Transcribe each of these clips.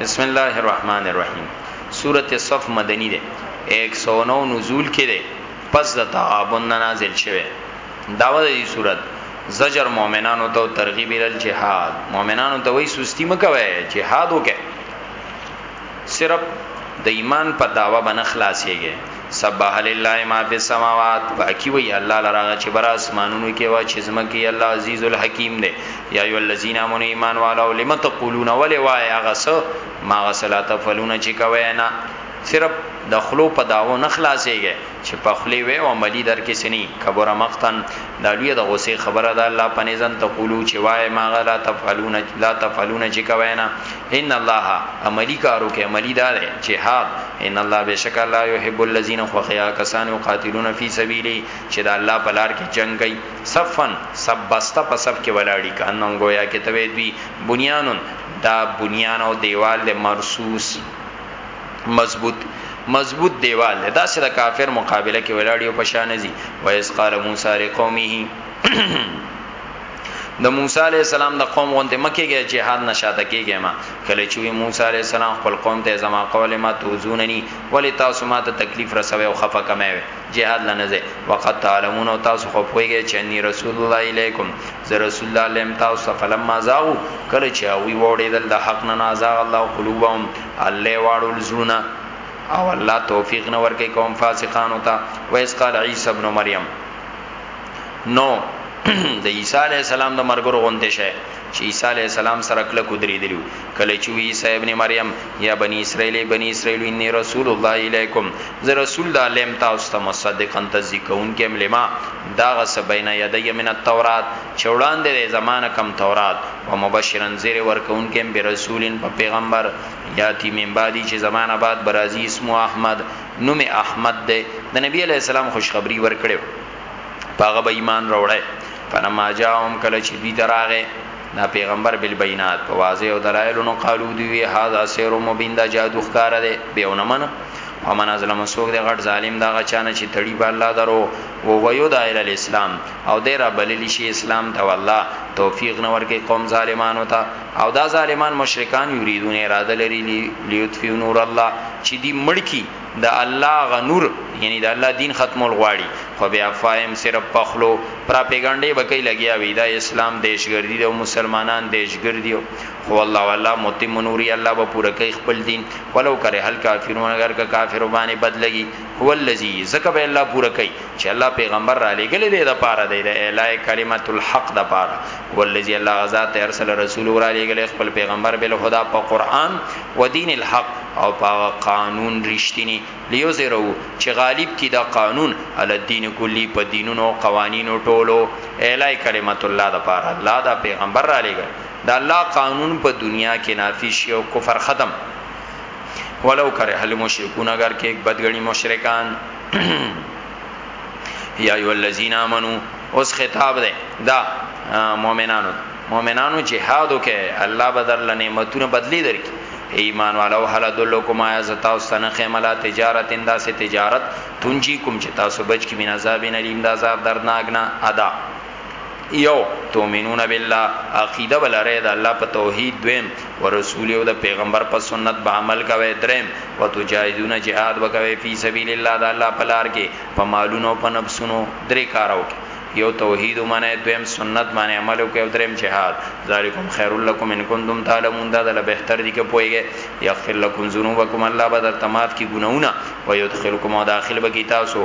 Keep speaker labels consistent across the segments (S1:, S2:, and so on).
S1: بسم الله الرحمن الرحیم سورته صف مدنی ده 109 نزول کې ده پس د تعاون نازل شوه داوه د دې صورت زجر مؤمنانو ته ترغیب ال جهاد مؤمنانو ته وای سستی مکوي جهاد وکړي صرف د ایمان په داوا باندې خلاصيږي سبح لله ما فی السماوات پاکی وی الله لراغه چې بر اسمانونو کې وا چې زمکی الله عزیز الحکیم دی یا ای الذین امنوا ایمان والو لم تقولون ولی وای هغه سو ما غسلا تفلون چې کوي نه صرف د خلو په داو نه خلاصيږي چې په خلی وی او عملی در کې سني کبر مقتن دا لویه د غوسې خبره ده، الله په نظم تقولو چې وایې ما هغه لا تفعلون لا تفعلون چې کوی نه، ان الله عملي کار وکړئ، عملي دا دی چې هغ ان الله بېشکه الله يحب الذين خوښوي هغه کسان يقاتلون في سبيله چې د الله په لار کې جنګ کوي صفا صف بسته په صف کې ولاړ دي کأنهم ګویا کې ته وې دوی بنيان دا بنيان او دیوال دی مرصوص مضبوط مضبوط دیوال ده دا سره کافر مقابله کې ولاړیو پشان زی وایس قال موسی علی قومه د موسی علی السلام د قوم غونته مکیږي جهاد نشاته کیږي ما کله چې موسی علی السلام خپل قوم ته زما قول ما توزوننی ولی تاسو ما ته تکلیف رسوي او خفه کمه وي جهاد لنه زه وقت تعلمون او تاسو خو پويږي چې انی رسول الله الیکم زه رسول الله لم تاسو فلما زاو کله چې وی وړیدل د حق نه نازا الله قلوبهم الله واړو لزونه او الله توفیق نه ورکي کوم فاسقانو ته ویس قال عیسی ابن مریم نو د عیسی علی السلام د مرګرو غونډه شه چې عیسی علی السلام سره کله کو درې دریو کله چې وی عیسی ابن مریم یا بنی اسرائیل بنی اسرائیل انی رسول الله الیکم زه رسول د علم تاسو ته مصدقا تصدیقون کې ملما دا غس بین یدی من التورات چوڑان دې زمانه کم تورات ومبشرا زیر ورکونکي هم برسول په پیغمبر یاتی من بعدی چې زمانه بعد برازی اسمو احمد نوم احمد ده د نبی علی السلام خوشخبری ورکړو پاغه به ایمان راوړی فنما جاءهم کله چې دوی تراغه دا پیغمبر بل بینات په واضح او دلایل نو قالو دی هاذا سیر مبین دا جادو ښکار دی به ونمن ومن ازلم سوق دی غټ ظالم دا غچانه چې تړي په الله درو او ویو دایره الاسلام او دی را بللی شي اسلام ته والله توفیق نه ورکي قوم ظالمانو ته او دا ظالمان مشرکان یریدون اراده لري لیوتفیو نور الله چې دی مړکی د الله غنور یعنی د الله دین ختمول غواړي خو بیا فاهم صرف پخلو پراپګانډي بکې لګیا وی دا اسلام دیشګردي او مسلمانان دیشګردي خو الله والله متم نوري الله به پوره کوي خپل دین ولو کرے هل کافرون اگر که کافر باندې بدلږي هو الذی زکه به الله پوره کوي چې الله پیغمبر را لېګلې دی د پاره دی د الای کلمت الحق د پاره والذي الله غزا ته ارسل رسول را لېګلې خپل پیغمبر بل خدا په قران و دین الحق او په قانون رښتینی لیو زیرو چې غالب کی دا قانون علی دین کلی په دینونو او قوانینو ټولو الای کلمت الله د پاره الله دا پیغمبر را لېګل دا الله قانون په دنیا کې نافذ شي او کفر ختم ولو کرے حل مشرکون اگر کې بدګنی مشرکان یا ایو الذین آمنو اوس خطاب ده دا مؤمنانو مؤمنانو جهادو کې الله بدر لنعمتونه بدلی درکې ایمان والو حل دلکم آیا زتا استنه خیملا تجارت اندا سے تجارت تنجی کوم چې تاسو بچ کی من عذاب نلیم دا عذاب دردناک نه ادا یو تومنون بالله عقیده ولرئ د الله په توحید دویم ورسول او د پیغمبر په سنت به عمل کوي دریم وتجاهدون جهاد وکوي فی سبیل الله د الله په لار کې په مالونو په نفسونو درې کارو کې یو توحید منه دویم سنت باندې عمل وکي او دریم جهاد ذالکم خیرلکم ان کنتم تعلمون دا د بهتر دي کې پويږي یغفر لكم ذنوبکم الله بدر تمات کی ګناونه ويدخلکم داخل بکی تاسو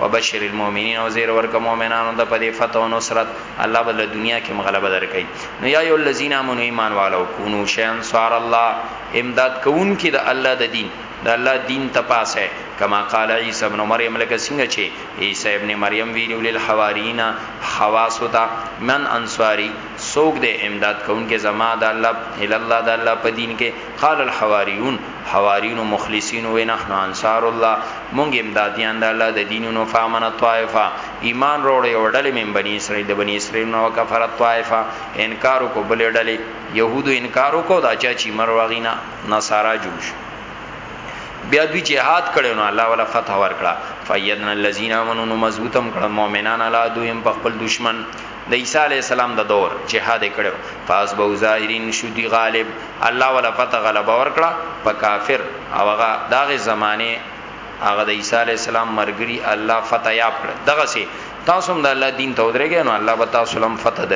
S1: وبشر المؤمنین او زیر ورک مؤمنانو د پدې فتح او نصرت الله بل دنیا کې مغلبه درکې نو یا ای الذین امنوا ایمان والو کونو شین صار الله امداد کوون کې د الله د دین د الله دین ته پاسه کما قال عیسی ابن مریم لکه څنګه چې عیسی ابن مریم ویلو لیل حوارینا خواص وتا من انصاری سوق د امداد کوونکې زما د الله ال الله د الله په دین کې قال الحواریون حواریون مخلصین و نحن انصار الله مونږ امدادیان د الله د دینونو فامن طائفه ایمان وروړ یو ډلې من بنی اسرائیل د بنی اسرائیل نو کفر طائفه انکار کو بل ډلې يهودو انکار کو دا چا چې مر واغینا نصارا جوړ شو بیا دوی جهاد کړو نو الله ولا فتح ورکړه فیدنا الذین امنوا مضبوطم کړه مؤمنان الله دوی په خپل دشمن د عیسی علی السلام د دور جهاد کړو فاس بو ظاهرین شو دی غالب الله ولا پته غلبه ور کړه په کافر او هغه دغه زمانه هغه د عیسی علی السلام مرګری الله فتح یاب کړ دغه سي تاسو هم د الله دین ته ودرېږئ نو الله به تاسو لم فتح در